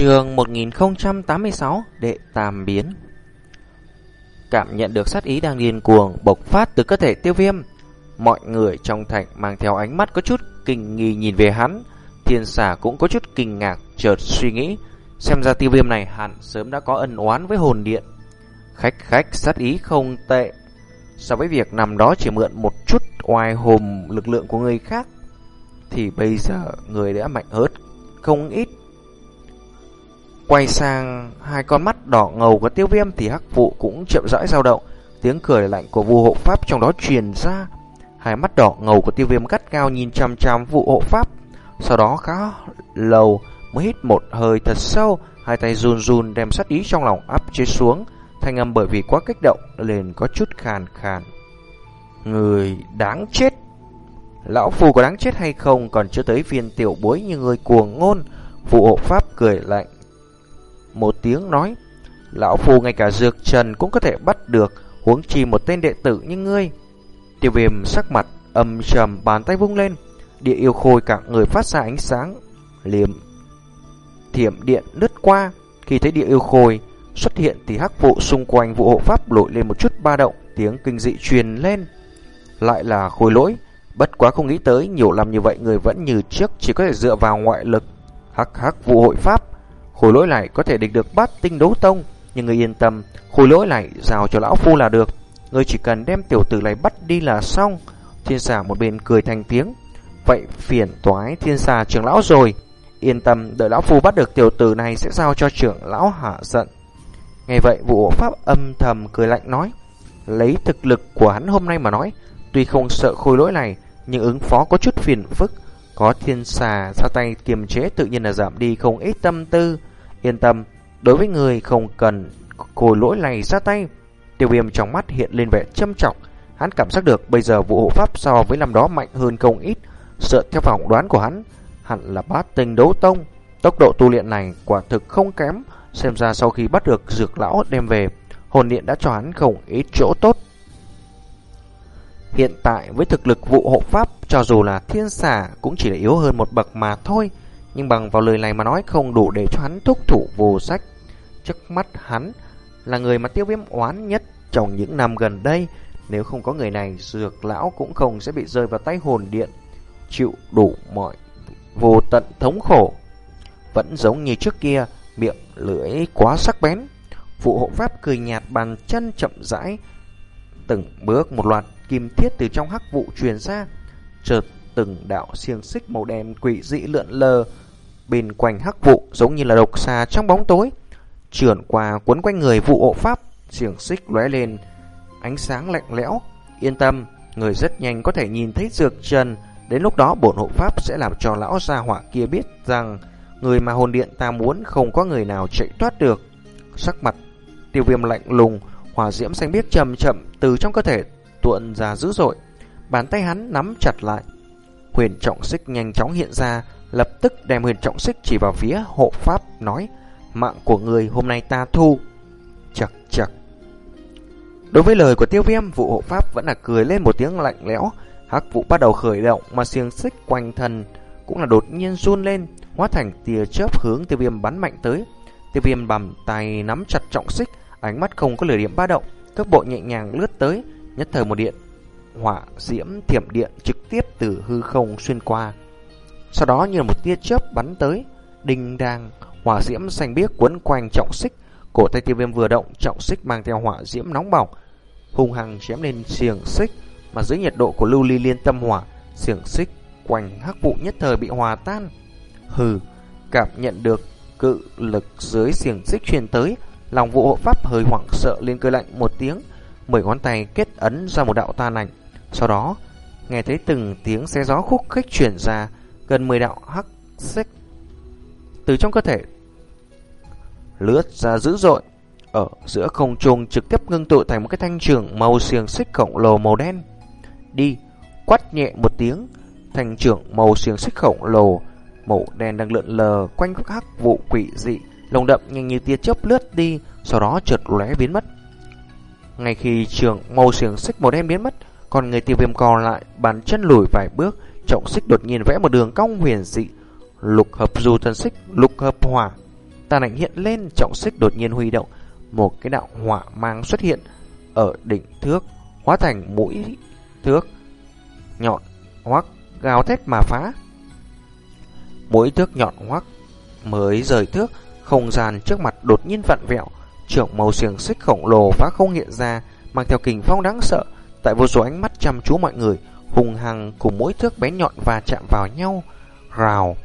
Trường 1086 Đệ Tam Biến. Cảm nhận được sát ý đang điên cuồng bộc phát từ cơ thể tiêu viêm, Mọi người trong thành mang theo ánh mắt có chút kinh nghi nhìn về hắn. Thiên xà cũng có chút kinh ngạc, chợt suy nghĩ, Xem ra tiêu viêm này hẳn sớm đã có ân oán với hồn điện. Khách khách, sát ý không tệ. So với việc nằm đó chỉ mượn một chút oai hùng lực lượng của người khác, Thì bây giờ người đã mạnh hớt không ít. Quay sang hai con mắt đỏ ngầu của tiêu viêm thì hắc vụ cũng chậm rãi dao động. Tiếng cười lạnh của vu hộ pháp trong đó truyền ra. Hai mắt đỏ ngầu của tiêu viêm gắt gao nhìn chăm chăm vụ hộ pháp. Sau đó khá lâu mới hít một hơi thật sâu, hai tay run run đem sát ý trong lòng áp chế xuống. Thanh âm bởi vì quá kích động liền có chút khàn khàn. Người đáng chết. Lão phù có đáng chết hay không còn chưa tới viên tiểu bối như người cuồng ngôn. Vụ hộ pháp cười lạnh một tiếng nói, Lão Phu ngay cả dược trần cũng có thể bắt được, Huống chi một tên đệ tử như ngươi. Tiêu viêm sắc mặt âm trầm, bàn tay vung lên, Địa yêu khôi cả người phát ra ánh sáng, Liềm Thiểm điện lướt qua. Khi thấy địa yêu khôi xuất hiện Thì hắc vụ xung quanh vụ hộ pháp lội lên một chút ba động, Tiếng kinh dị truyền lên. Lại là khôi lỗi, Bất quá không nghĩ tới nhiều làm như vậy Người vẫn như trước chỉ có thể dựa vào ngoại lực. Hắc hắc vụ hội pháp Khối lỗi này có thể địch được bát tinh đấu tông, Nhưng người yên tâm Khối lỗi này giao cho lão phu là được. Người chỉ cần đem tiểu tử này bắt đi là xong. Thiên xà một bên cười thành tiếng. Vậy phiền toái thiên xà trưởng lão rồi. Yên tâm, đợi lão phu bắt được tiểu tử này Sẽ giao cho trưởng lão hạ giận. Nghe vậy, vụ pháp âm thầm cười lạnh nói, Lấy thực lực của hắn hôm nay mà nói, Tuy không sợ khôi lỗi này, Nhưng ứng phó có chút phiền phức. Có thiên xà ra tay kiềm chế Tự nhiên là giảm đi không ít tâm tư. Yên tâm, đối với người không cần khôi lỗi này ra tay. Tiêu viêm trong mắt hiện lên vẻ châm trọng. Hắn cảm giác được bây giờ vụ hộ pháp so với năm đó mạnh hơn không ít. Sợ theo phỏng đoán của hắn, hẳn là bát tinh đấu tông. Tốc độ tu luyện này quả thực không kém. Xem ra sau khi bắt được dược lão đem về, hồn điện đã cho hắn không ít chỗ tốt. Hiện tại với thực lực vụ hộ pháp, cho dù là thiên xà cũng chỉ là yếu hơn một bậc mà thôi. Nhưng bằng vào lời này mà nói không đủ để cho hắn thúc thủ vô sách. Trước mắt hắn là người mà tiêu viêm oán nhất trong những năm gần đây. Nếu không có người này, dược lão cũng không sẽ bị rơi vào tay hồn điện. Chịu đủ mọi vô tận thống khổ. Vẫn giống như trước kia, miệng lưỡi quá sắc bén. Phụ hộ pháp cười nhạt bàn chân chậm rãi. Từng bước một loạt kim thiết từ trong hắc vụ truyền ra. Chợt từng đạo xiềng xích màu đen quỷ dị lượn lờ bên quanh hắc vụ giống như là độc xà trong bóng tối. Trườn qua cuốn quanh người vụ hộ pháp, xiềng xích lóe lên, ánh sáng lạnh lẽo. Yên tâm, người rất nhanh có thể nhìn thấy dược trần. Đến lúc đó bổn hộ pháp sẽ làm cho lão gia hỏa kia biết rằng người mà hồn điện ta muốn không có người nào chạy thoát được. Sắc mặt tiêu viêm lạnh lùng, hỏa diễm xanh biếc chậm chậm từ trong cơ thể tuộn ra dữ dội. Bàn tay hắn nắm chặt lại. Huyền trọng xích nhanh chóng hiện ra, lập tức đem huyền trọng xích chỉ vào phía hộ pháp nói mạng của người hôm nay ta thu. Chặt chặt đối với lời của tiêu viêm vụ hộ pháp vẫn là cười lên một tiếng lạnh lẽo. Hắc vụ bắt đầu khởi động mà xiềng xích quanh thân cũng là đột nhiên run lên hóa thành tia chớp hướng tiêu viêm bắn mạnh tới. Tiêu viêm bầm tay nắm chặt trọng xích ánh mắt không có lửa điểm ba động cước bộ nhẹ nhàng lướt tới nhất thời một điện hỏa diễm thiểm điện trực tiếp từ hư không xuyên qua sau đó như một tia chớp bắn tới, đinh đang, hỏa diễm xanh biếc quấn quanh trọng xích. Cổ tay tiêu viêm vừa động, trọng xích mang theo hỏa diễm nóng bỏng, hung hăng chém lên xiềng xích. Mà dưới nhiệt độ của lưu ly liên tâm hỏa, xiềng xích quanh hắc vụ nhất thời bị hòa tan. Hừ, cảm nhận được cự lực dưới xiềng xích truyền tới, lòng vụ hộ pháp hơi hoảng sợ lên cơ lạnh một tiếng, mười ngón tay kết ấn ra một đạo ta ảnh. Sau đó, nghe thấy từng tiếng xe gió khúc khích chuyển ra, gần 10 đạo hắc xích từ trong cơ thể lướt ra dữ dội ở giữa không trung trực tiếp ngưng tụ thành một cái thanh trường màu xiềng xích khổng lồ màu đen. Đi, quát nhẹ một tiếng, thanh trường màu xiềng xích khổng lồ màu đen đang lượn lờ quanh các hắc vụ quỷ dị, lồng đậm nhanh như tia chớp lướt đi, sau đó chợt lóe biến mất. Ngay khi trường màu xiềng xích màu đen biến mất, còn người tiêu viêm còn lại bàn chân lùi vài bước, trọng xích đột nhiên vẽ một đường cong huyền dị, lục hợp du thân xích, lục hợp hỏa. tàn ảnh hiện lên, trọng xích đột nhiên huy động, một cái đạo hỏa mang xuất hiện ở đỉnh thước, hóa thành mũi thước nhọn hoắc gào thét mà phá. Mũi thước nhọn hoắc mới rời thước, không gian trước mặt đột nhiên vặn vẹo, trưởng màu xiềng xích khổng lồ phá không hiện ra, mang theo kình phong đáng sợ, tại vô số ánh mắt chăm chú mọi người, hùng hằng cùng mỗi thước bé nhọn và chạm vào nhau, rào.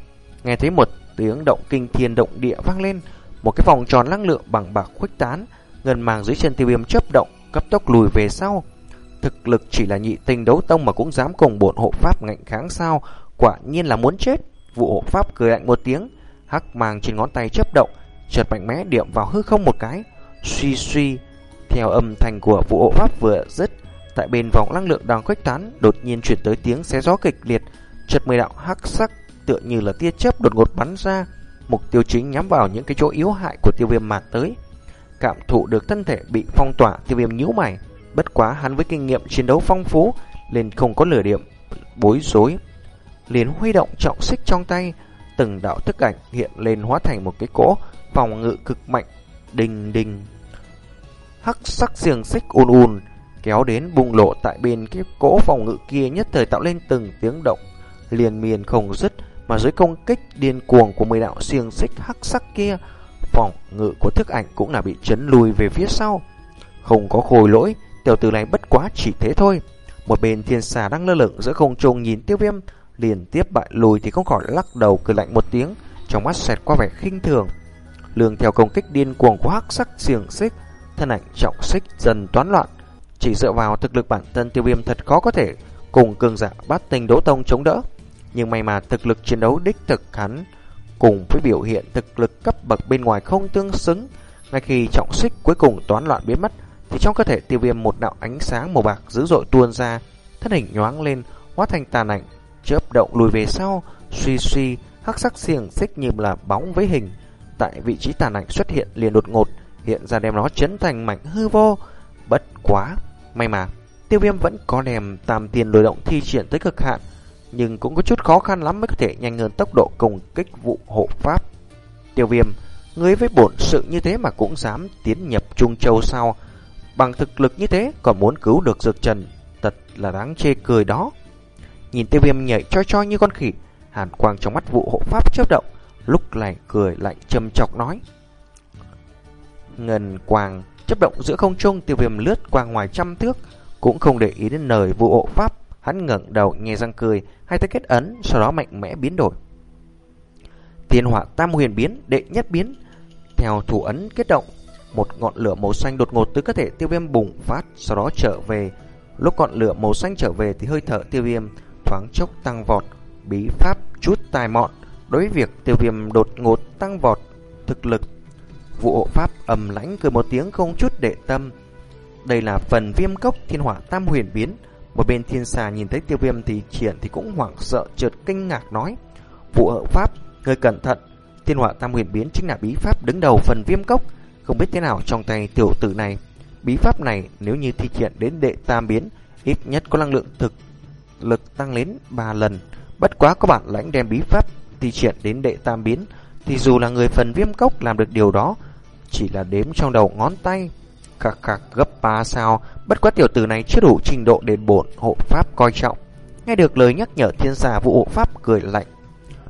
Nghe thấy một tiếng động kinh thiên động địa vang lên, một cái vòng tròn năng lượng bằng bạc khuếch tán, ngân màng dưới chân tiêu viêm chớp động, cấp tốc lùi về sau. Thực lực chỉ là nhị tinh đấu tông mà cũng dám cùng bổn hộ pháp ngạnh kháng sao, quả nhiên là muốn chết. Vụ hộ pháp cười lạnh một tiếng, hắc màng trên ngón tay chớp động, chợt mạnh mẽ điểm vào hư không một cái, suy suy. Theo âm thanh của vụ hộ pháp vừa dứt, tại bên vòng năng lượng đang khuếch tán, đột nhiên chuyển tới tiếng xé gió kịch liệt, chợt mười đạo hắc sắc tựa như là tia chớp đột ngột bắn ra, mục tiêu chính nhắm vào những cái chỗ yếu hại của tiêu viêm mà tới. Cảm thụ được thân thể bị phong tỏa, tiêu viêm nhíu mày, bất quá hắn với kinh nghiệm chiến đấu phong phú nên không có lửa điểm bối rối. Liền huy động trọng xích trong tay, từng đạo thức ảnh hiện lên hóa thành một cái cỗ phòng ngự cực mạnh, đình đình. Hắc sắc xiềng xích ùn ùn kéo đến bùng lộ tại bên cái cỗ phòng ngự kia nhất thời tạo lên từng tiếng động liền miền không dứt mà dưới công kích điên cuồng của mười đạo xiềng xích hắc sắc kia, phòng ngự của thức ảnh cũng là bị chấn lùi về phía sau. Không có khôi lỗi, tiểu tử này bất quá chỉ thế thôi. Một bên thiên xà đang lơ lửng giữa không trung nhìn tiêu viêm, liền tiếp bại lùi thì không khỏi lắc đầu cười lạnh một tiếng, trong mắt xẹt qua vẻ khinh thường. Lường theo công kích điên cuồng của hắc sắc xiềng xích, thân ảnh trọng xích dần toán loạn. Chỉ dựa vào thực lực bản thân tiêu viêm thật khó có thể cùng cường giả bát tinh đấu tông chống đỡ. Nhưng may mà thực lực chiến đấu đích thực hắn cùng với biểu hiện thực lực cấp bậc bên ngoài không tương xứng. Ngay khi trọng xích cuối cùng toán loạn biến mất, thì trong cơ thể tiêu viêm một đạo ánh sáng màu bạc dữ dội tuôn ra, thân hình nhoáng lên, hóa thành tàn ảnh, chớp động lùi về sau, suy suy, hắc sắc xiềng xích như là bóng với hình. Tại vị trí tàn ảnh xuất hiện liền đột ngột, hiện ra đem nó chấn thành mảnh hư vô. Bất quá, may mà, tiêu viêm vẫn có đem tam tiền lôi động thi triển tới cực hạn, nhưng cũng có chút khó khăn lắm mới có thể nhanh hơn tốc độ công kích vụ hộ pháp. Tiêu viêm, ngươi với bổn sự như thế mà cũng dám tiến nhập Trung Châu sao? Bằng thực lực như thế còn muốn cứu được Dược Trần, thật là đáng chê cười đó. Nhìn tiêu viêm nhảy cho cho như con khỉ, hàn quang trong mắt vụ hộ pháp chớp động, lúc này cười lạnh châm chọc nói. Ngân quang chấp động giữa không trung tiêu viêm lướt qua ngoài trăm thước, cũng không để ý đến lời vụ hộ pháp Hắn ngẩng đầu nghe răng cười, hai tay kết ấn, sau đó mạnh mẽ biến đổi. Thiên hỏa tam huyền biến, đệ nhất biến. Theo thủ ấn kết động, một ngọn lửa màu xanh đột ngột từ cơ thể tiêu viêm bùng phát, sau đó trở về. Lúc ngọn lửa màu xanh trở về thì hơi thở tiêu viêm thoáng chốc tăng vọt, bí pháp chút tài mọn. Đối với việc tiêu viêm đột ngột tăng vọt thực lực, vụ hộ pháp ầm lãnh cười một tiếng không chút để tâm. Đây là phần viêm cốc thiên hỏa tam huyền biến, một bên thiên xà nhìn thấy tiêu viêm thì triển thì cũng hoảng sợ trượt kinh ngạc nói. Vụ hộ pháp, người cẩn thận. Thiên họa tam huyền biến chính là bí pháp đứng đầu phần viêm cốc. Không biết thế nào trong tay tiểu tử này. Bí pháp này nếu như thi triển đến đệ tam biến, ít nhất có năng lượng thực lực tăng lên 3 lần. Bất quá có bản lãnh đem bí pháp thi triển đến đệ tam biến, thì dù là người phần viêm cốc làm được điều đó, chỉ là đếm trong đầu ngón tay. Khạc khạc gấp ba sao, bất quá tiểu tử này chưa đủ trình độ đền bổn hộ pháp coi trọng. Nghe được lời nhắc nhở thiên giả vụ hộ pháp cười lạnh.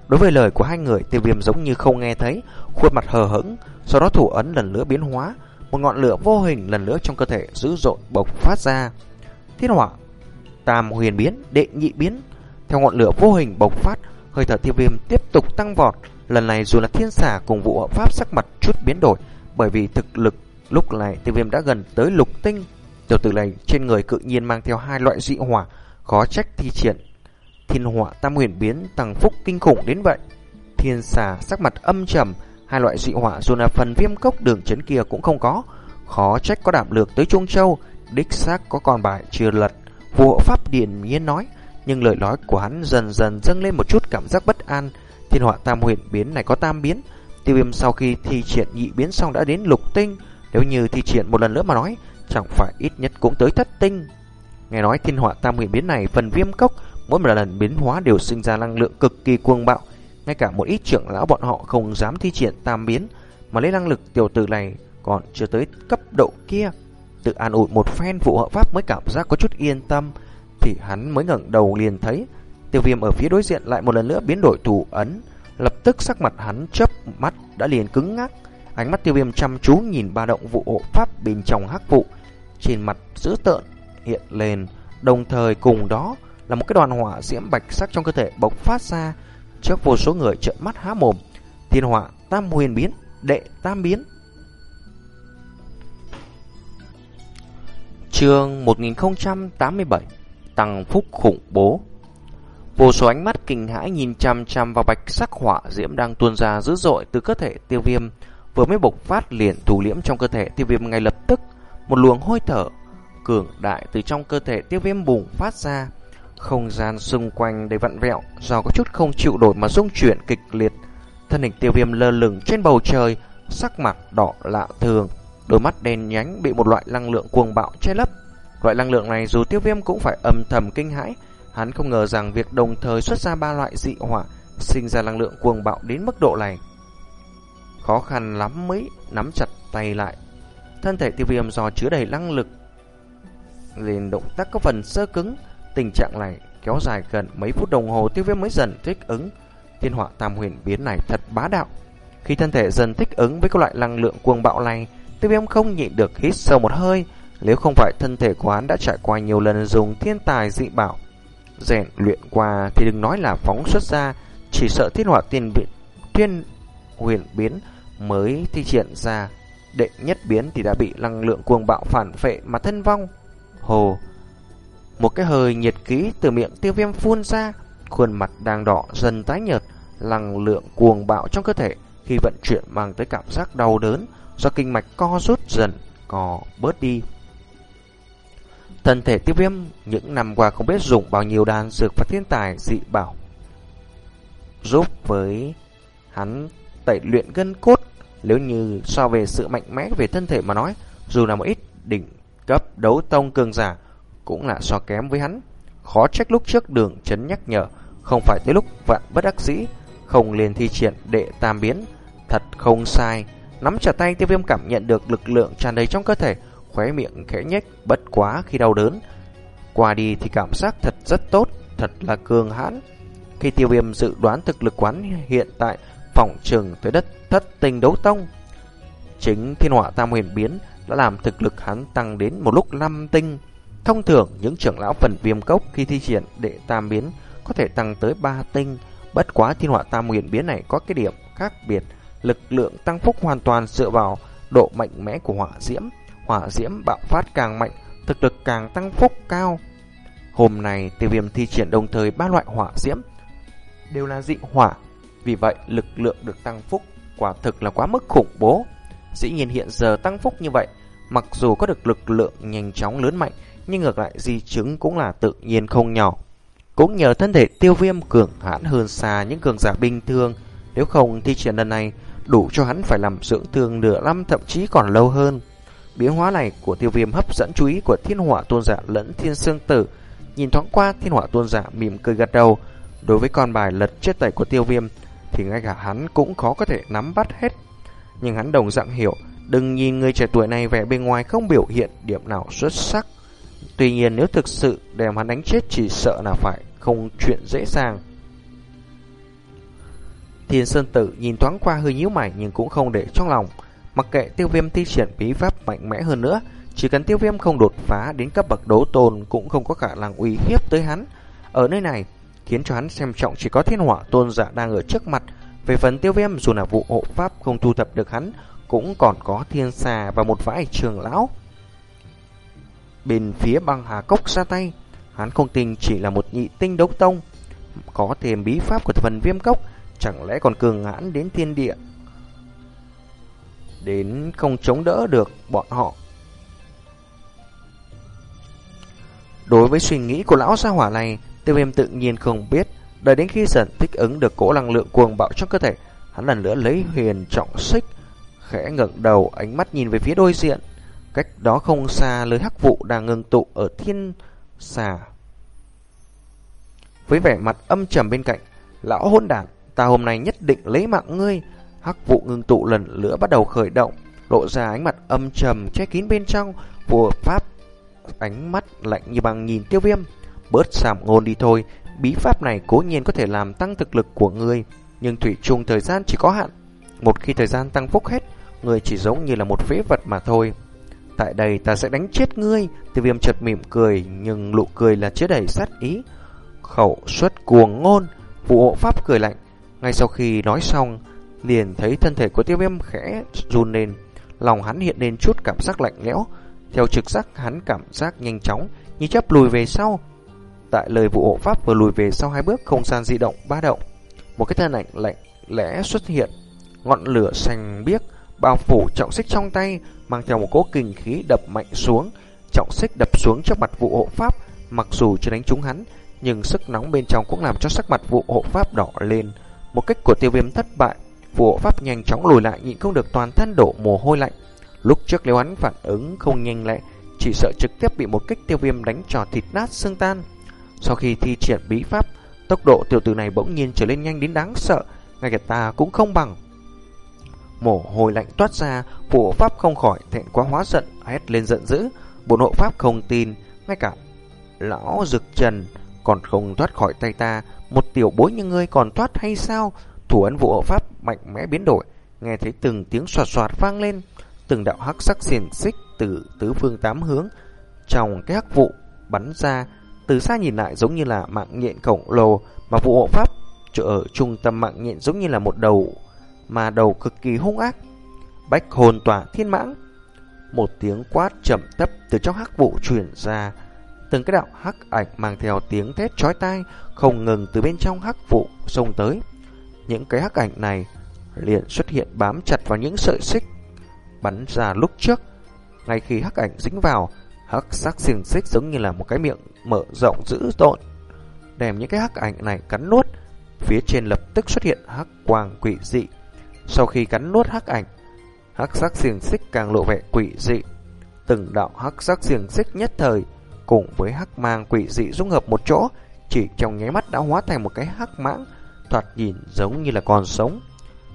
Đối với lời của hai người, tiêu viêm giống như không nghe thấy, khuôn mặt hờ hững, sau đó thủ ấn lần nữa biến hóa, một ngọn lửa vô hình lần nữa trong cơ thể dữ dội bộc phát ra. Thiên hỏa, tam huyền biến, đệ nhị biến, theo ngọn lửa vô hình bộc phát, hơi thở tiêu viêm tiếp tục tăng vọt. Lần này dù là thiên xà cùng vụ hộ pháp sắc mặt chút biến đổi, bởi vì thực lực Lúc này tiêu viêm đã gần tới lục tinh. Tiểu tử này trên người cự nhiên mang theo hai loại dị hỏa, Khó trách thi triển. Thiên hỏa tam huyền biến, tăng phúc kinh khủng đến vậy. Thiên xà sắc mặt âm trầm, Hai loại dị hỏa dù là phần viêm cốc đường chấn kia cũng không có. Khó trách có đảm lược tới Trung Châu, Đích xác có còn bài chưa lật. Vua hộ pháp điền nhiên nói, Nhưng lời nói của hắn dần dần dâng lên một chút cảm giác bất an. Thiên hỏa tam huyền biến này có tam biến Tiêu viêm sau khi thi triển nhị biến xong đã đến lục tinh nếu như thi triển một lần nữa mà nói, chẳng phải ít nhất cũng tới thất tinh. Nghe nói thiên họa tam huyền biến này phần viêm cốc mỗi một lần biến hóa đều sinh ra năng lượng cực kỳ cuồng bạo. Ngay cả một ít trưởng lão bọn họ không dám thi triển tam biến, mà lấy năng lực tiểu tử này còn chưa tới cấp độ kia. Tự an ủi một phen vụ hợp pháp mới cảm giác có chút yên tâm, thì hắn mới ngẩng đầu liền thấy tiêu viêm ở phía đối diện lại một lần nữa biến đổi thủ ấn. Lập tức sắc mặt hắn chớp mắt đã liền cứng ngắc. Ánh mắt tiêu viêm chăm chú nhìn ba động vụ hộ pháp bên trong hắc vụ. Trên mặt dữ tợn hiện lên, đồng thời cùng đó là một cái đoàn hỏa diễm bạch sắc trong cơ thể bộc phát ra trước vô số người trợn mắt há mồm. Thiên hỏa tam huyền biến, đệ tam biến. Chương 1087 Tăng phúc khủng bố Vô số ánh mắt kinh hãi nhìn chăm chăm vào bạch sắc hỏa diễm đang tuôn ra dữ dội từ cơ thể tiêu viêm, vừa mới bộc phát liền thủ liễm trong cơ thể tiêu viêm ngay lập tức. Một luồng hôi thở cường đại từ trong cơ thể tiêu viêm bùng phát ra. Không gian xung quanh đầy vặn vẹo, do có chút không chịu đổi mà rung chuyển kịch liệt. Thân hình tiêu viêm lơ lửng trên bầu trời, sắc mặt đỏ lạ thường, đôi mắt đen nhánh bị một loại năng lượng cuồng bạo che lấp. Loại năng lượng này dù tiêu viêm cũng phải âm thầm kinh hãi Hắn không ngờ rằng việc đồng thời xuất ra ba loại dị hỏa sinh ra năng lượng cuồng bạo đến mức độ này. Khó khăn lắm mới nắm chặt tay lại. Thân thể tiêu viêm do chứa đầy năng lực liền động tác có phần sơ cứng. Tình trạng này kéo dài gần mấy phút đồng hồ tiêu viêm mới dần thích ứng. Thiên họa tam huyền biến này thật bá đạo. Khi thân thể dần thích ứng với các loại năng lượng cuồng bạo này, tiêu viêm không nhịn được hít sâu một hơi. Nếu không phải thân thể của hắn đã trải qua nhiều lần dùng thiên tài dị bảo rèn luyện qua thì đừng nói là phóng xuất ra, chỉ sợ thiên hỏa tiên biện tuyên huyền biến mới thi triển ra. Đệ nhất biến thì đã bị năng lượng cuồng bạo phản phệ mà thân vong. Hồ, một cái hơi nhiệt khí từ miệng tiêu viêm phun ra, khuôn mặt đang đỏ dần tái nhợt, năng lượng cuồng bạo trong cơ thể khi vận chuyển mang tới cảm giác đau đớn do kinh mạch co rút dần, co bớt đi. Thân thể tiêu viêm những năm qua không biết dùng bao nhiêu đan dược và thiên tài dị bảo. Giúp với hắn tẩy luyện gân cốt nếu như so về sự mạnh mẽ về thân thể mà nói, dù là một ít đỉnh cấp đấu tông cường giả cũng là so kém với hắn. Khó trách lúc trước đường chấn nhắc nhở, không phải tới lúc vạn bất đắc dĩ, không liền thi triển đệ tam biến. Thật không sai, nắm chặt tay tiêu viêm cảm nhận được lực lượng tràn đầy trong cơ thể, khóe miệng khẽ nhếch, bất quá khi đau đớn. Qua đi thì cảm giác thật rất tốt, thật là cường hãn. Khi tiêu viêm dự đoán thực lực quán hiện tại phòng trừng tới đất thất tình đấu tông. Chính thiên họa tam huyền biến đã làm thực lực hắn tăng đến một lúc năm tinh. Thông thường những trưởng lão phần viêm cốc khi thi triển đệ tam biến có thể tăng tới 3 tinh. Bất quá thiên họa tam huyền biến này có cái điểm khác biệt. Lực lượng tăng phúc hoàn toàn dựa vào độ mạnh mẽ của hỏa diễm hỏa diễm bạo phát càng mạnh, thực lực càng tăng phúc cao. Hôm nay tiêu viêm thi triển đồng thời ba loại hỏa diễm đều là dị hỏa, vì vậy lực lượng được tăng phúc quả thực là quá mức khủng bố. Dĩ nhiên hiện giờ tăng phúc như vậy, mặc dù có được lực lượng nhanh chóng lớn mạnh, nhưng ngược lại di chứng cũng là tự nhiên không nhỏ. Cũng nhờ thân thể tiêu viêm cường hãn hơn xa những cường giả bình thường, nếu không thi triển lần này đủ cho hắn phải làm dưỡng thương nửa năm thậm chí còn lâu hơn. Biến hóa này của tiêu viêm hấp dẫn chú ý của thiên hỏa tôn giả lẫn thiên sương tử. Nhìn thoáng qua thiên hỏa tôn giả mỉm cười gật đầu. Đối với con bài lật chết tẩy của tiêu viêm thì ngay cả hắn cũng khó có thể nắm bắt hết. Nhưng hắn đồng dạng hiểu, đừng nhìn người trẻ tuổi này vẻ bên ngoài không biểu hiện điểm nào xuất sắc. Tuy nhiên nếu thực sự đem hắn đánh chết chỉ sợ là phải không chuyện dễ dàng. Thiên Sơn Tử nhìn thoáng qua hơi nhíu mày nhưng cũng không để trong lòng. Mặc kệ tiêu viêm thi triển bí pháp mạnh mẽ hơn nữa, chỉ cần tiêu viêm không đột phá đến cấp bậc đấu tôn cũng không có khả năng uy hiếp tới hắn. Ở nơi này, khiến cho hắn xem trọng chỉ có thiên hỏa tôn giả đang ở trước mặt. Về phần tiêu viêm dù là vụ hộ pháp không thu thập được hắn, cũng còn có thiên xà và một vãi trường lão. Bên phía băng hà cốc ra tay, hắn không tin chỉ là một nhị tinh đấu tông. Có thêm bí pháp của phần viêm cốc, chẳng lẽ còn cường hãn đến thiên địa đến không chống đỡ được bọn họ. Đối với suy nghĩ của lão gia hỏa này, tiêu viêm tự nhiên không biết, đợi đến khi dần thích ứng được cỗ năng lượng cuồng bạo trong cơ thể, hắn lần nữa lấy huyền trọng xích, khẽ ngẩng đầu ánh mắt nhìn về phía đôi diện, cách đó không xa lưới hắc vụ đang ngưng tụ ở thiên xà. Với vẻ mặt âm trầm bên cạnh, lão hôn đản, ta hôm nay nhất định lấy mạng ngươi, Hắc vụ ngưng tụ lần nữa bắt đầu khởi động, lộ ra ánh mặt âm trầm che kín bên trong, vua pháp ánh mắt lạnh như băng nhìn tiêu viêm. Bớt giảm ngôn đi thôi, bí pháp này cố nhiên có thể làm tăng thực lực của người, nhưng thủy chung thời gian chỉ có hạn. Một khi thời gian tăng phúc hết, người chỉ giống như là một phế vật mà thôi. Tại đây ta sẽ đánh chết ngươi, tiêu viêm chợt mỉm cười, nhưng nụ cười là chứa đầy sát ý. Khẩu xuất cuồng ngôn, vụ hộ pháp cười lạnh. Ngay sau khi nói xong, liền thấy thân thể của tiêu viêm khẽ run lên, lòng hắn hiện lên chút cảm giác lạnh lẽo. Theo trực giác hắn cảm giác nhanh chóng, như chấp lùi về sau. Tại lời vụ hộ pháp vừa lùi về sau hai bước không gian di động ba động. Một cái thân ảnh lạnh lẽ xuất hiện, ngọn lửa xanh biếc bao phủ trọng xích trong tay, mang theo một cỗ kinh khí đập mạnh xuống. Trọng xích đập xuống trước mặt vụ hộ pháp, mặc dù chưa đánh trúng hắn, nhưng sức nóng bên trong cũng làm cho sắc mặt vụ hộ pháp đỏ lên. Một cách của tiêu viêm thất bại, Phù hộ pháp nhanh chóng lùi lại nhịn không được toàn thân đổ mồ hôi lạnh. Lúc trước nếu hắn phản ứng không nhanh lẹ, chỉ sợ trực tiếp bị một kích tiêu viêm đánh trò thịt nát xương tan. Sau khi thi triển bí pháp, tốc độ tiểu tử này bỗng nhiên trở lên nhanh đến đáng sợ, ngay cả ta cũng không bằng. Mồ hôi lạnh toát ra, phù hộ pháp không khỏi thẹn quá hóa giận, hét lên giận dữ. Bộ hộ pháp không tin, ngay cả lão rực trần còn không thoát khỏi tay ta, một tiểu bối như ngươi còn thoát hay sao? Thủ ấn vụ hộ pháp mạnh mẽ biến đổi, nghe thấy từng tiếng xoạt xoạt vang lên, từng đạo hắc sắc xiển xích từ tứ phương tám hướng trong cái hắc vụ bắn ra, từ xa nhìn lại giống như là mạng nhện khổng lồ mà vụ hộ pháp ở trung tâm mạng nhện giống như là một đầu mà đầu cực kỳ hung ác. Bách hồn tỏa thiên mãng. Một tiếng quát chậm thấp từ trong hắc vụ truyền ra. Từng cái đạo hắc ảnh mang theo tiếng thét chói tai không ngừng từ bên trong hắc vụ xông tới. Những cái hắc ảnh này liền xuất hiện bám chặt vào những sợi xích bắn ra lúc trước. Ngay khi hắc ảnh dính vào, hắc sắc xiềng xích giống như là một cái miệng mở rộng dữ dội đem những cái hắc ảnh này cắn nuốt. Phía trên lập tức xuất hiện hắc quang quỷ dị. Sau khi cắn nuốt hắc ảnh, hắc sắc xiềng xích càng lộ vẻ quỷ dị. Từng đạo hắc sắc xiềng xích nhất thời cùng với hắc mang quỷ dị dung hợp một chỗ, chỉ trong nháy mắt đã hóa thành một cái hắc mãng, thoạt nhìn giống như là còn sống.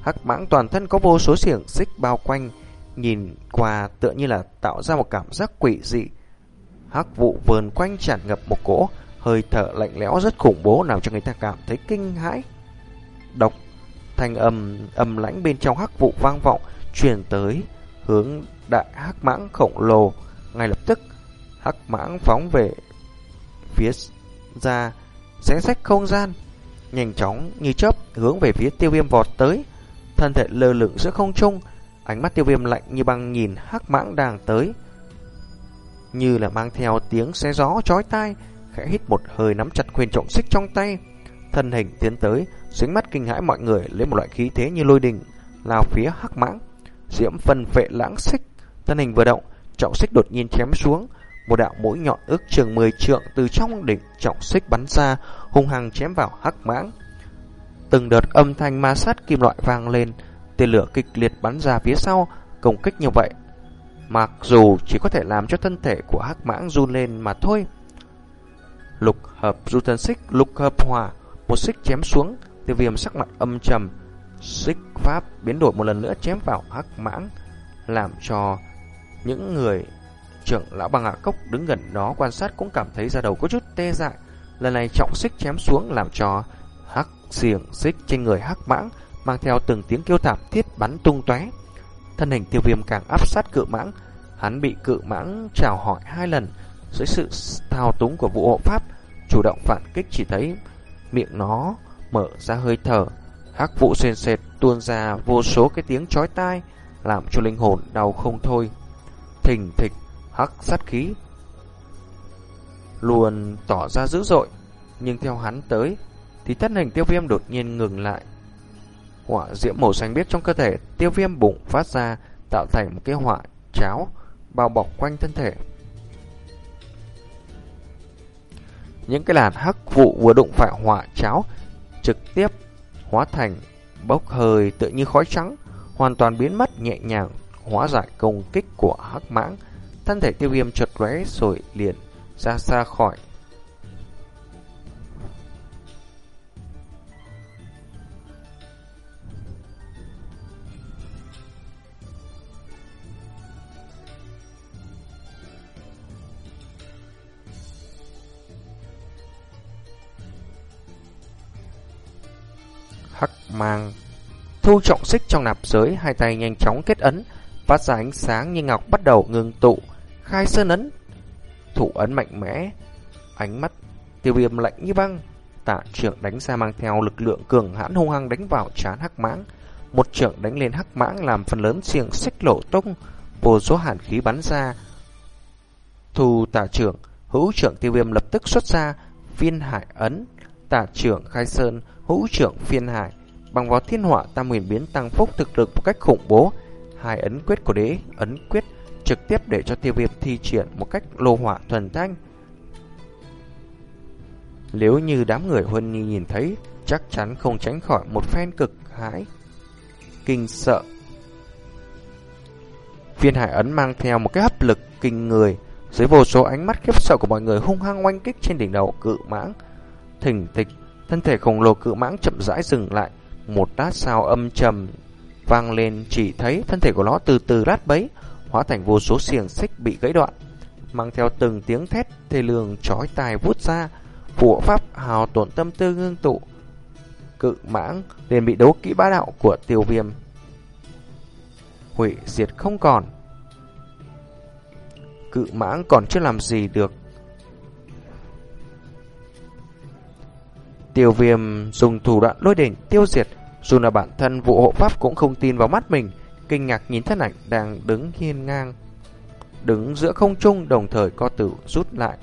Hắc mãng toàn thân có vô số xiềng xích bao quanh, nhìn qua tựa như là tạo ra một cảm giác quỷ dị. Hắc vụ vườn quanh tràn ngập một cỗ, hơi thở lạnh lẽo rất khủng bố làm cho người ta cảm thấy kinh hãi. Độc thanh âm âm lãnh bên trong hắc vụ vang vọng truyền tới hướng đại hắc mãng khổng lồ ngay lập tức hắc mãng phóng về phía ra xé sách không gian nhanh chóng như chớp hướng về phía tiêu viêm vọt tới. Thân thể lơ lửng giữa không trung, ánh mắt tiêu viêm lạnh như băng nhìn hắc mãng đang tới. Như là mang theo tiếng xé gió chói tai, khẽ hít một hơi nắm chặt quyền trọng xích trong tay. Thân hình tiến tới, dính mắt kinh hãi mọi người lấy một loại khí thế như lôi đình, lao phía hắc mãng. Diễm phân vệ lãng xích, thân hình vừa động, trọng xích đột nhiên chém xuống một đạo mũi nhọn ước chừng 10 trượng từ trong đỉnh trọng xích bắn ra hung hăng chém vào hắc mãng. Từng đợt âm thanh ma sát kim loại vang lên tên lửa kịch liệt bắn ra phía sau công kích như vậy. Mặc dù chỉ có thể làm cho thân thể của hắc mãng run lên mà thôi. Lục hợp du thân xích lục hợp hòa một xích chém xuống Tiêu viêm sắc mặt âm trầm, xích pháp biến đổi một lần nữa chém vào hắc mãng, làm cho những người trưởng lão bằng hạ cốc đứng gần đó quan sát cũng cảm thấy ra đầu có chút tê dại. Lần này trọng xích chém xuống làm cho hắc xiềng xích trên người hắc mãng mang theo từng tiếng kêu thảm thiết bắn tung tóe. Thân hình tiêu viêm càng áp sát cự mãng, hắn bị cự mãng chào hỏi hai lần dưới sự thao túng của vụ hộ pháp, chủ động phản kích chỉ thấy miệng nó mở ra hơi thở, hắc vụ sền sệt tuôn ra vô số cái tiếng chói tai, làm cho linh hồn đau không thôi. Thình thịch, hắc sát khí luôn tỏ ra dữ dội, nhưng theo hắn tới thì thân hình tiêu viêm đột nhiên ngừng lại. Hỏa diễm màu xanh biếc trong cơ thể tiêu viêm bụng phát ra tạo thành một cái hỏa cháo bao bọc quanh thân thể. Những cái làn hắc vụ vừa đụng phải hỏa cháo trực tiếp hóa thành bốc hơi tự như khói trắng, hoàn toàn biến mất nhẹ nhàng, hóa giải công kích của hắc mãng. Thân thể tiêu viêm chợt lóe rồi liền ra xa khỏi hắc mang. Thu trọng xích trong nạp giới, hai tay nhanh chóng kết ấn, phát ra ánh sáng như ngọc bắt đầu ngưng tụ khai sơn ấn, thủ ấn mạnh mẽ, ánh mắt tiêu viêm lạnh như băng, tạ trưởng đánh ra mang theo lực lượng cường hãn hung hăng đánh vào trán hắc mãng, một trưởng đánh lên hắc mãng làm phần lớn xiềng xích lộ tung, vô số hàn khí bắn ra. Thu tả trưởng, hữu trưởng tiêu viêm lập tức xuất ra, phiên hải ấn, tả trưởng khai sơn, hữu trưởng phiên hải, bằng vào thiên họa tam huyền biến tăng phúc thực lực một cách khủng bố. Hai ấn quyết của đế, ấn quyết trực tiếp để cho tiêu viêm thi triển một cách lô hỏa thuần thanh. Nếu như đám người huân nhi nhìn thấy, chắc chắn không tránh khỏi một phen cực hãi, kinh sợ. Viên hải ấn mang theo một cái hấp lực kinh người, dưới vô số ánh mắt khiếp sợ của mọi người hung hăng oanh kích trên đỉnh đầu cự mãng. Thỉnh tịch, thân thể khổng lồ cự mãng chậm rãi dừng lại, một đát sao âm trầm vang lên chỉ thấy thân thể của nó từ từ lát bấy, hóa thành vô số xiềng xích bị gãy đoạn, mang theo từng tiếng thét thê lương chói tai vút ra, phụ pháp hào tổn tâm tư ngưng tụ. Cự mãng liền bị đấu kỹ bá đạo của tiêu viêm. Hủy diệt không còn. Cự mãng còn chưa làm gì được. Tiêu viêm dùng thủ đoạn lôi đỉnh tiêu diệt dù là bản thân vụ hộ pháp cũng không tin vào mắt mình, kinh ngạc nhìn thân ảnh đang đứng hiên ngang, đứng giữa không trung đồng thời co tử rút lại.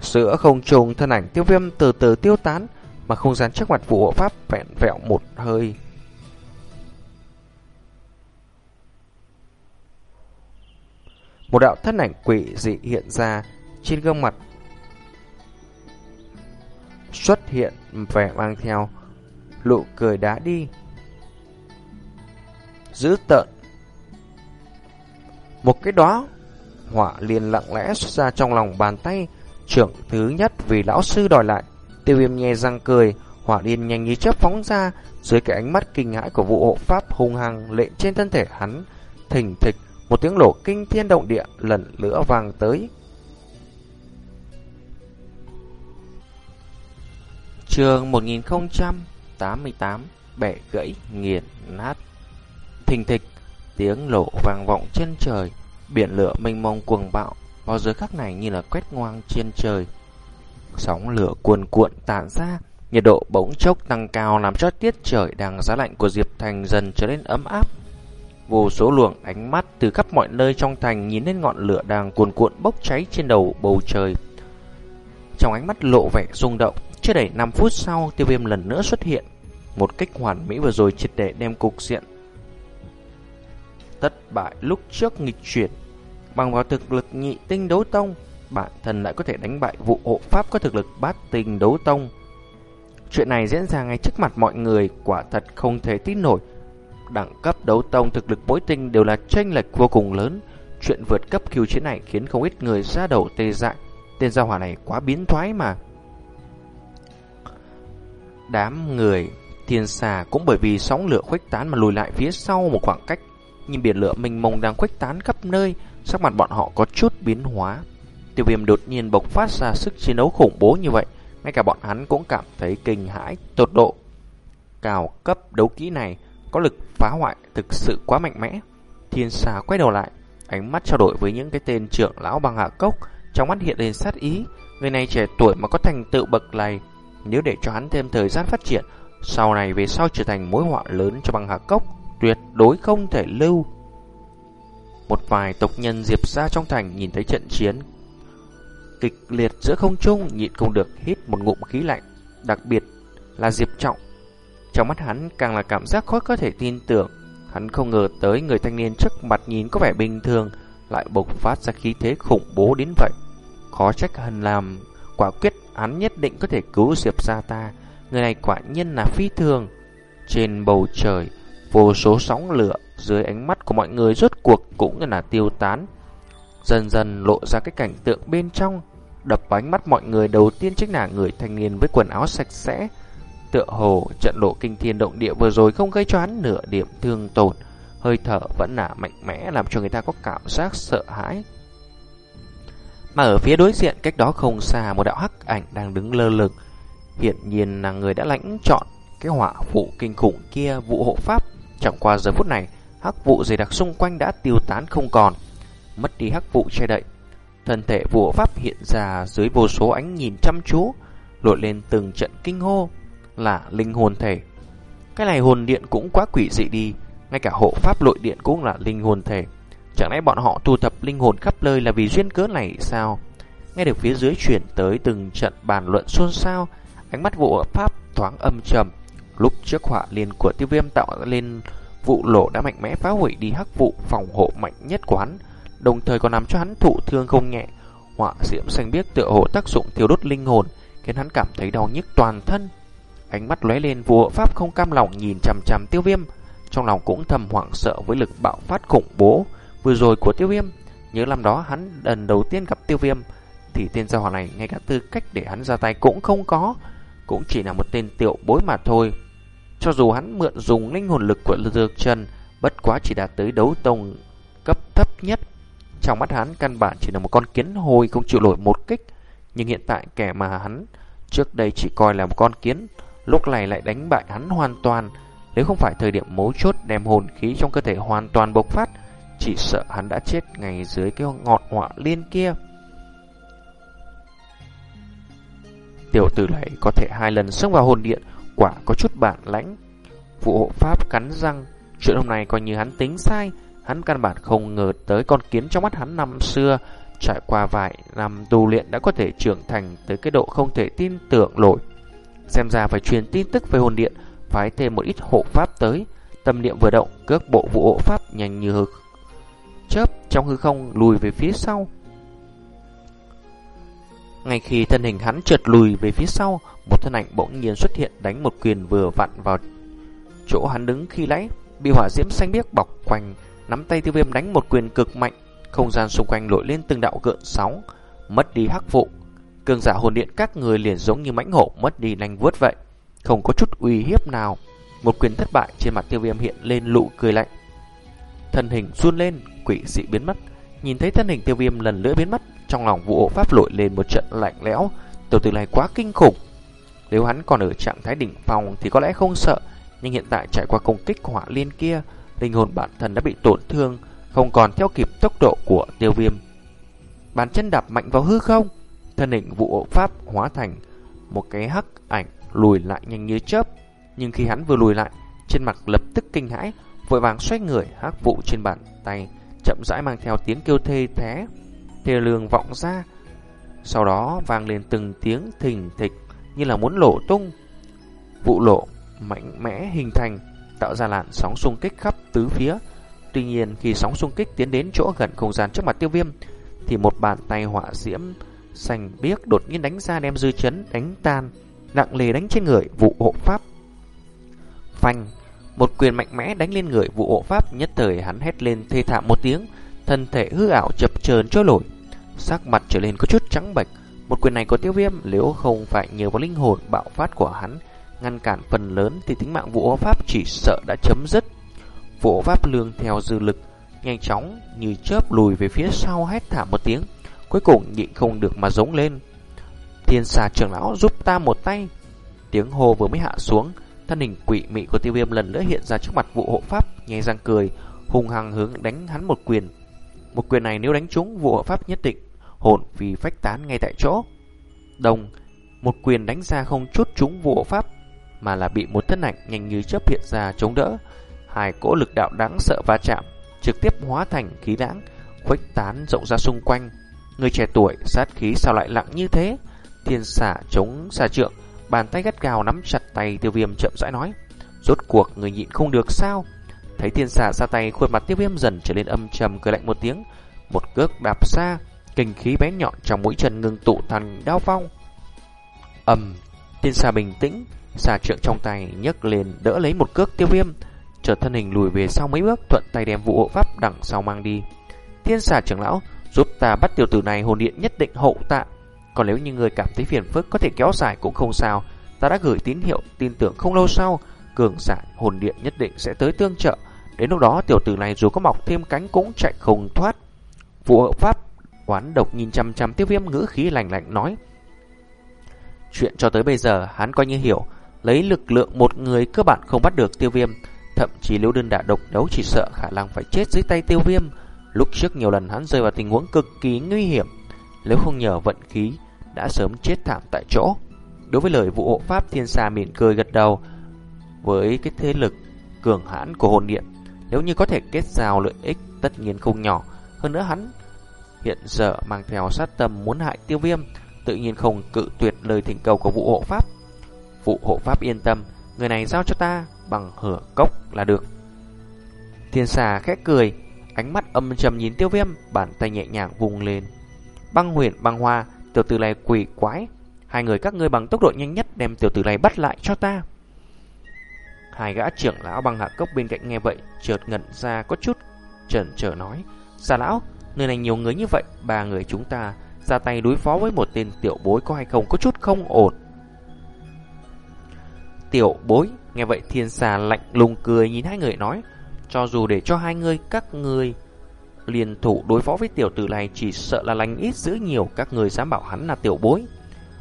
Giữa không trung thân ảnh tiêu viêm từ từ tiêu tán, mà không gian trước mặt vụ hộ pháp vẹn vẹo một hơi. Một đạo thân ảnh quỷ dị hiện ra trên gương mặt xuất hiện vẻ mang theo lụ cười đã đi. Giữ tợn. Một cái đó, hỏa liền lặng lẽ xuất ra trong lòng bàn tay, trưởng thứ nhất vì lão sư đòi lại. Tiêu viêm nhè răng cười, hỏa liên nhanh như chớp phóng ra, dưới cái ánh mắt kinh hãi của vụ hộ pháp hung hăng lệ trên thân thể hắn, thình thịch, một tiếng nổ kinh thiên động địa lần lửa vang tới. Trường 1088 Bẻ gãy, nghiền nát. Thình thịch, Tiếng lộ vang vọng trên trời, Biển lửa mênh mông cuồng bạo Vào dưới khắc này như là quét ngoang trên trời. Sóng lửa cuồn cuộn tản ra, Nhiệt độ bỗng chốc tăng cao Làm cho tiết trời đang giá lạnh của Diệp Thành Dần trở nên ấm áp. Vô số luồng ánh mắt từ khắp mọi nơi trong thành Nhìn lên ngọn lửa đang cuồn cuộn bốc cháy trên đầu bầu trời. Trong ánh mắt lộ vẻ rung động chưa đầy 5 phút sau, tiêu viêm lần nữa xuất hiện. Một cách hoàn mỹ vừa rồi triệt để đem cục diện. Tất bại lúc trước nghịch chuyển. Bằng vào thực lực nhị tinh đấu tông, bản thân lại có thể đánh bại vụ hộ pháp có thực lực bát tinh đấu tông. Chuyện này diễn ra ngay trước mặt mọi người, quả thật không thể tin nổi. Đẳng cấp đấu tông thực lực mỗi tinh đều là tranh lệch vô cùng lớn. Chuyện vượt cấp khiêu chiến này khiến không ít người ra đầu tê dại. Tên gia hỏa này quá biến thoái mà. Đám người thiên xà cũng bởi vì sóng lửa khuếch tán mà lùi lại phía sau một khoảng cách. Nhưng biển lửa mênh mông đang khuếch tán khắp nơi, sắc mặt bọn họ có chút biến hóa. Tiêu viêm đột nhiên bộc phát ra sức chiến đấu khủng bố như vậy, ngay cả bọn hắn cũng cảm thấy kinh hãi tột độ. Cao cấp đấu kỹ này có lực phá hoại thực sự quá mạnh mẽ. Thiên xà quay đầu lại, ánh mắt trao đổi với những cái tên trưởng lão bằng hạ cốc, trong mắt hiện lên sát ý. Người này trẻ tuổi mà có thành tựu bậc này, nếu để cho hắn thêm thời gian phát triển, sau này về sau trở thành mối họa lớn cho băng hạ cốc, tuyệt đối không thể lưu. Một vài tộc nhân diệp ra trong thành nhìn thấy trận chiến kịch liệt giữa không trung nhịn không được hít một ngụm khí lạnh, đặc biệt là Diệp Trọng. Trong mắt hắn càng là cảm giác khó có thể tin tưởng, hắn không ngờ tới người thanh niên trước mặt nhìn có vẻ bình thường lại bộc phát ra khí thế khủng bố đến vậy. Khó trách hắn làm quả quyết hắn nhất định có thể cứu Diệp gia ta. Người này quả nhiên là phi thường. Trên bầu trời, vô số sóng lửa dưới ánh mắt của mọi người rốt cuộc cũng là tiêu tán. Dần dần lộ ra cái cảnh tượng bên trong, đập vào ánh mắt mọi người đầu tiên chính là người thanh niên với quần áo sạch sẽ. Tựa hồ trận lộ kinh thiên động địa vừa rồi không gây cho hắn nửa điểm thương tổn, hơi thở vẫn là mạnh mẽ làm cho người ta có cảm giác sợ hãi. Mà ở phía đối diện cách đó không xa một đạo hắc ảnh đang đứng lơ lửng, Hiện nhiên là người đã lãnh chọn cái hỏa vụ kinh khủng kia vụ hộ pháp. Chẳng qua giờ phút này, hắc vụ dày đặc xung quanh đã tiêu tán không còn, mất đi hắc vụ che đậy. Thân thể vụ hộ pháp hiện ra dưới vô số ánh nhìn chăm chú, lội lên từng trận kinh hô, là linh hồn thể. Cái này hồn điện cũng quá quỷ dị đi, ngay cả hộ pháp lội điện cũng là linh hồn thể. Chẳng lẽ bọn họ thu thập linh hồn khắp nơi là vì duyên cớ này sao? Nghe được phía dưới chuyển tới từng trận bàn luận xôn xao, ánh mắt vụ pháp thoáng âm trầm. Lúc trước họa liền của tiêu viêm tạo lên vụ lộ đã mạnh mẽ phá hủy đi hắc vụ phòng hộ mạnh nhất của hắn, đồng thời còn làm cho hắn thụ thương không nhẹ. Họa diễm xanh biếc tựa hồ tác dụng thiêu đốt linh hồn, khiến hắn cảm thấy đau nhức toàn thân. Ánh mắt lóe lên vụ pháp không cam lòng nhìn chằm chằm tiêu viêm, trong lòng cũng thầm hoảng sợ với lực bạo phát khủng bố vừa rồi của tiêu viêm. Nhớ năm đó hắn lần đầu tiên gặp tiêu viêm, thì tên gia hỏa này ngay cả tư cách để hắn ra tay cũng không có, cũng chỉ là một tên tiểu bối mà thôi. Cho dù hắn mượn dùng linh hồn lực của Dược Trần, bất quá chỉ đạt tới đấu tông cấp thấp nhất. Trong mắt hắn căn bản chỉ là một con kiến hồi không chịu nổi một kích, nhưng hiện tại kẻ mà hắn trước đây chỉ coi là một con kiến, lúc này lại đánh bại hắn hoàn toàn. Nếu không phải thời điểm mấu chốt đem hồn khí trong cơ thể hoàn toàn bộc phát, chỉ sợ hắn đã chết ngay dưới cái ngọt họa liên kia. Tiểu tử này có thể hai lần xông vào hồn điện, quả có chút bản lãnh. Vụ hộ pháp cắn răng, chuyện hôm nay coi như hắn tính sai, hắn căn bản không ngờ tới con kiến trong mắt hắn năm xưa, trải qua vài năm tu luyện đã có thể trưởng thành tới cái độ không thể tin tưởng nổi. Xem ra phải truyền tin tức về hồn điện, phái thêm một ít hộ pháp tới. Tâm niệm vừa động, cước bộ vụ hộ pháp nhanh như hực. Chớp trong hư không lùi về phía sau. Ngay khi thân hình hắn trượt lùi về phía sau, một thân ảnh bỗng nhiên xuất hiện đánh một quyền vừa vặn vào chỗ hắn đứng khi nãy. Bị hỏa diễm xanh biếc bọc quanh, nắm tay tiêu viêm đánh một quyền cực mạnh, không gian xung quanh nổi lên từng đạo gợn sóng, mất đi hắc vụ. Cường giả hồn điện các người liền giống như mãnh hổ mất đi nanh vuốt vậy, không có chút uy hiếp nào. Một quyền thất bại trên mặt tiêu viêm hiện lên lụ cười lạnh. Thân hình run lên, quỷ dị biến mất. Nhìn thấy thân hình tiêu viêm lần nữa biến mất, trong lòng vụ hộ pháp lội lên một trận lạnh lẽo. Tiểu tử này quá kinh khủng. Nếu hắn còn ở trạng thái đỉnh phòng thì có lẽ không sợ, nhưng hiện tại trải qua công kích của hỏa liên kia, linh hồn bản thân đã bị tổn thương, không còn theo kịp tốc độ của tiêu viêm. Bàn chân đạp mạnh vào hư không, thân hình vụ hộ pháp hóa thành một cái hắc ảnh lùi lại nhanh như chớp. Nhưng khi hắn vừa lùi lại, trên mặt lập tức kinh hãi, vội vàng xoay người hắc vụ trên bàn tay, chậm rãi mang theo tiếng kêu thê thé, thê lương vọng ra. Sau đó vang lên từng tiếng thình thịch như là muốn lộ tung. Vụ lộ mạnh mẽ hình thành, tạo ra làn sóng xung kích khắp tứ phía. Tuy nhiên khi sóng xung kích tiến đến chỗ gần không gian trước mặt tiêu viêm, thì một bàn tay họa diễm xanh biếc đột nhiên đánh ra đem dư chấn đánh tan, nặng lề đánh trên người vụ hộ pháp. Phanh, một quyền mạnh mẽ đánh lên người vụ hộ pháp nhất thời hắn hét lên thê thảm một tiếng, thân thể hư ảo chập chờn trôi nổi, sắc mặt trở lên có chút trắng bệch. Một quyền này của tiêu viêm nếu không phải nhờ vào linh hồn bạo phát của hắn ngăn cản phần lớn thì tính mạng vụ hộ pháp chỉ sợ đã chấm dứt. Vụ hộ pháp lương theo dư lực, nhanh chóng như chớp lùi về phía sau hét thảm một tiếng, cuối cùng nhịn không được mà giống lên. Thiên xà trưởng lão giúp ta một tay. Tiếng hô vừa mới hạ xuống, thân hình quỷ mị của tiêu viêm lần nữa hiện ra trước mặt vụ hộ pháp, nghe răng cười, hung hăng hướng đánh hắn một quyền. Một quyền này nếu đánh trúng vụ hộ pháp nhất định hồn vì phách tán ngay tại chỗ. Đồng, một quyền đánh ra không chút trúng vụ hộ pháp, mà là bị một thân ảnh nhanh như chớp hiện ra chống đỡ. Hai cỗ lực đạo đáng sợ va chạm, trực tiếp hóa thành khí lãng, khuếch tán rộng ra xung quanh. Người trẻ tuổi sát khí sao lại lặng như thế? Thiên xả chống xà trượng, bàn tay gắt gào nắm chặt tay tiêu viêm chậm rãi nói. Rốt cuộc người nhịn không được sao? Thấy thiên xà ra tay khuôn mặt tiêu viêm dần trở lên âm trầm cười lạnh một tiếng. Một cước đạp xa, kinh khí bé nhọn trong mũi chân ngưng tụ thành đao phong. ầm, thiên xà bình tĩnh, xà trượng trong tay nhấc lên đỡ lấy một cước tiêu viêm, chợt thân hình lùi về sau mấy bước thuận tay đem vụ hộ pháp đằng sau mang đi. Thiên xà trưởng lão giúp ta bắt tiểu tử này hồn điện nhất định hậu tạ. Còn nếu như người cảm thấy phiền phức có thể kéo dài cũng không sao, ta đã gửi tín hiệu tin tưởng không lâu sau cường giả hồn điện nhất định sẽ tới tương trợ. Đến lúc đó tiểu tử này dù có mọc thêm cánh cũng chạy không thoát. Vụ hợp pháp quán độc nhìn chăm chăm tiêu viêm ngữ khí lạnh lạnh nói. Chuyện cho tới bây giờ hắn coi như hiểu, lấy lực lượng một người cơ bản không bắt được tiêu viêm, thậm chí nếu đơn đả độc đấu chỉ sợ khả năng phải chết dưới tay tiêu viêm. Lúc trước nhiều lần hắn rơi vào tình huống cực kỳ nguy hiểm, nếu không nhờ vận khí đã sớm chết thảm tại chỗ. Đối với lời vụ hộ pháp thiên xa mỉm cười gật đầu với cái thế lực cường hãn của hồn điện, nếu như có thể kết giao lợi ích tất nhiên không nhỏ, hơn nữa hắn hiện giờ mang theo sát tâm muốn hại tiêu viêm, tự nhiên không cự tuyệt lời thỉnh cầu của vụ hộ pháp. Vụ hộ pháp yên tâm, người này giao cho ta bằng hửa cốc là được. Thiên xà khẽ cười, ánh mắt âm trầm nhìn tiêu viêm, bàn tay nhẹ nhàng vùng lên. Băng huyền băng hoa, tiểu tử này quỷ quái. Hai người các ngươi bằng tốc độ nhanh nhất đem tiểu tử này bắt lại cho ta. Hai gã trưởng lão băng hạ cốc bên cạnh nghe vậy, chợt ngẩn ra có chút chần chờ nói. Xà lão, nơi này nhiều người như vậy, ba người chúng ta ra tay đối phó với một tên tiểu bối có hay không có chút không ổn. Tiểu bối, nghe vậy thiên xà lạnh lùng cười nhìn hai người nói, cho dù để cho hai người các người liên thủ đối phó với tiểu tử này chỉ sợ là lành ít giữ nhiều các người dám bảo hắn là tiểu bối.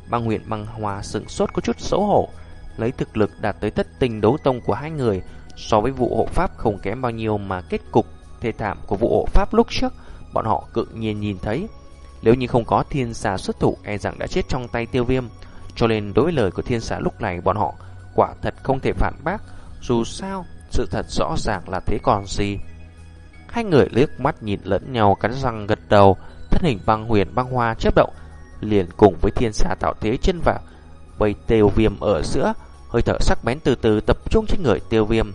Băng Nguyện băng Hòa sừng sốt có chút xấu hổ, lấy thực lực đạt tới thất tình đấu tông của hai người so với vụ hộ pháp không kém bao nhiêu mà kết cục thê thảm của vụ hộ pháp lúc trước bọn họ cự nhiên nhìn thấy. Nếu như không có thiên xà xuất thủ e rằng đã chết trong tay tiêu viêm, cho nên đối lời của thiên xà lúc này bọn họ quả thật không thể phản bác, dù sao sự thật rõ ràng là thế còn gì. Hai người liếc mắt nhìn lẫn nhau cắn răng gật đầu, thân hình băng huyền băng hoa chớp động, liền cùng với thiên xà tạo thế chân vào, vây tiêu viêm ở giữa, hơi thở sắc bén từ từ tập trung trên người tiêu viêm.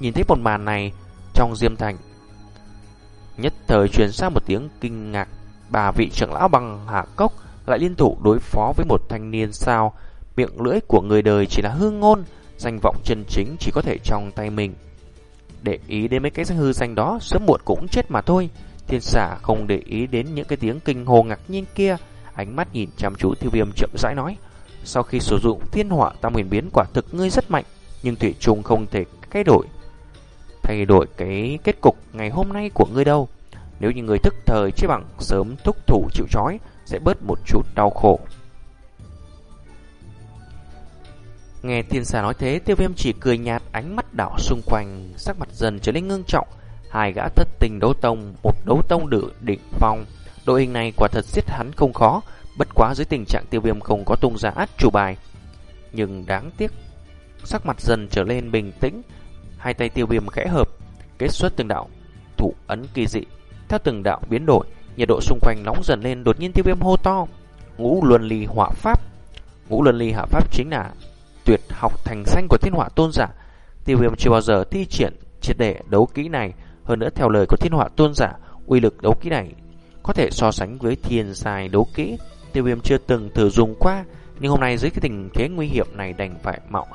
Nhìn thấy một màn này trong diêm thành, nhất thời truyền ra một tiếng kinh ngạc, bà vị trưởng lão băng hạ cốc lại liên thủ đối phó với một thanh niên sao, miệng lưỡi của người đời chỉ là hương ngôn, danh vọng chân chính chỉ có thể trong tay mình. Để ý đến mấy cái hư danh đó, Sớm muộn cũng chết mà thôi. Thiên xả không để ý đến những cái tiếng kinh hồ ngạc nhiên kia, Ánh mắt nhìn chăm chú tiêu viêm chậm rãi nói, Sau khi sử dụng thiên họa tam huyền biến quả thực ngươi rất mạnh, Nhưng thủy trùng không thể thay đổi Thay đổi cái kết cục ngày hôm nay của ngươi đâu. Nếu như người thức thời chứ bằng sớm thúc thủ chịu trói, Sẽ bớt một chút đau khổ. Nghe thiên xà nói thế, tiêu viêm chỉ cười nhạt ánh mắt đảo xung quanh, sắc mặt dần trở nên ngưng trọng. Hai gã thất tình đấu tông, một đấu tông đự định phong. Đội hình này quả thật giết hắn không khó, bất quá dưới tình trạng tiêu viêm không có tung ra át chủ bài. Nhưng đáng tiếc, sắc mặt dần trở lên bình tĩnh, hai tay tiêu viêm khẽ hợp, kết xuất từng đạo, thủ ấn kỳ dị. Theo từng đạo biến đổi, nhiệt độ xung quanh nóng dần lên, đột nhiên tiêu viêm hô to. Ngũ luân ly hỏa pháp. Ngũ luân ly hỏa pháp chính là tuyệt học thành danh của thiên họa tôn giả. Tiêu viêm chưa bao giờ thi triển triệt để đấu kỹ này. Hơn nữa theo lời của thiên họa tôn giả, uy lực đấu kỹ này có thể so sánh với thiên dài đấu kỹ. Tiêu viêm chưa từng thử dùng qua, nhưng hôm nay dưới cái tình thế nguy hiểm này đành phải mạo